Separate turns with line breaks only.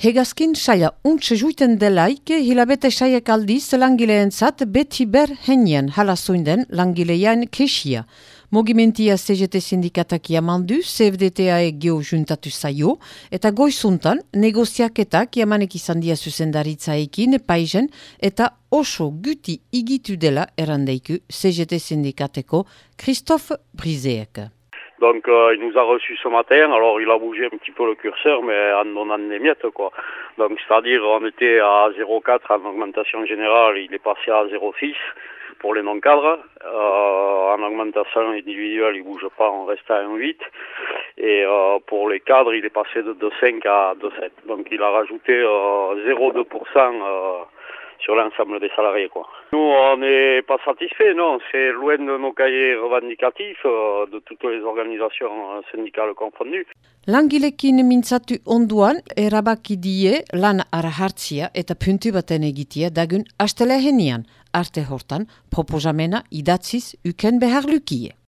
Hegazkin saia untse juiten delaik, hilabete saiak aldiz langileentzat beti ber henien halazuinden langilean kesia. Mogimentia CGT sindikatak jamandu, CFDTA egio juntatu zaio, eta goizuntan negoziaketak jamanek izan dia zuzendaritza ekin paizen eta oso guti igitu dela erandeiku CGT sindikateko Christophe Brizeek.
Donc euh, il nous a reçus ce matin, alors il a bougé un petit peu le curseur, mais en donnant des miettes quoi. Donc c'est-à-dire on était à 0,4 en augmentation générale, il est passé à 0,6 pour les non-cadres. Euh, en augmentation individuelle, il bouge pas, on reste à 1,8. Et euh, pour les cadres, il est passé de 2,5 à 2,7. Donc il a rajouté 0,2% sur l'ensemble des salariés. Quoi. Nous, on n'est pas satisfait, non. C'est loin de nos cahiers revendicatifs euh, de toutes les organisations euh, syndicales confondues.
Langilekin mintzatu onduan erabaki die lan arahartzia eta puntu baten egitea dagun astelehenian. Arte hortan, proposamenak idatziz uken behar lukie.